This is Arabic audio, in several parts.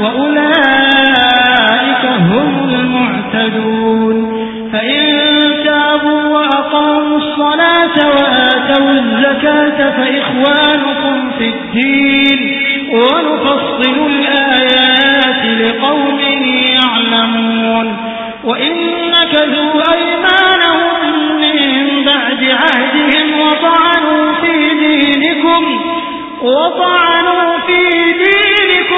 وأولئك هم المعتدون. فإن تابوا وأقاموا الصلاة وآتوا الزكاة فإخوانكم في الدين. ونفصل الآيات لقوم يعلمون. وإن نكذوا أيمانهم من بعد عهدهم وطعنوا في دينكم. وطعنوا في دينكم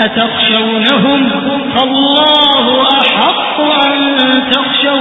أتخشونهم فالله أحق أن تخشونهم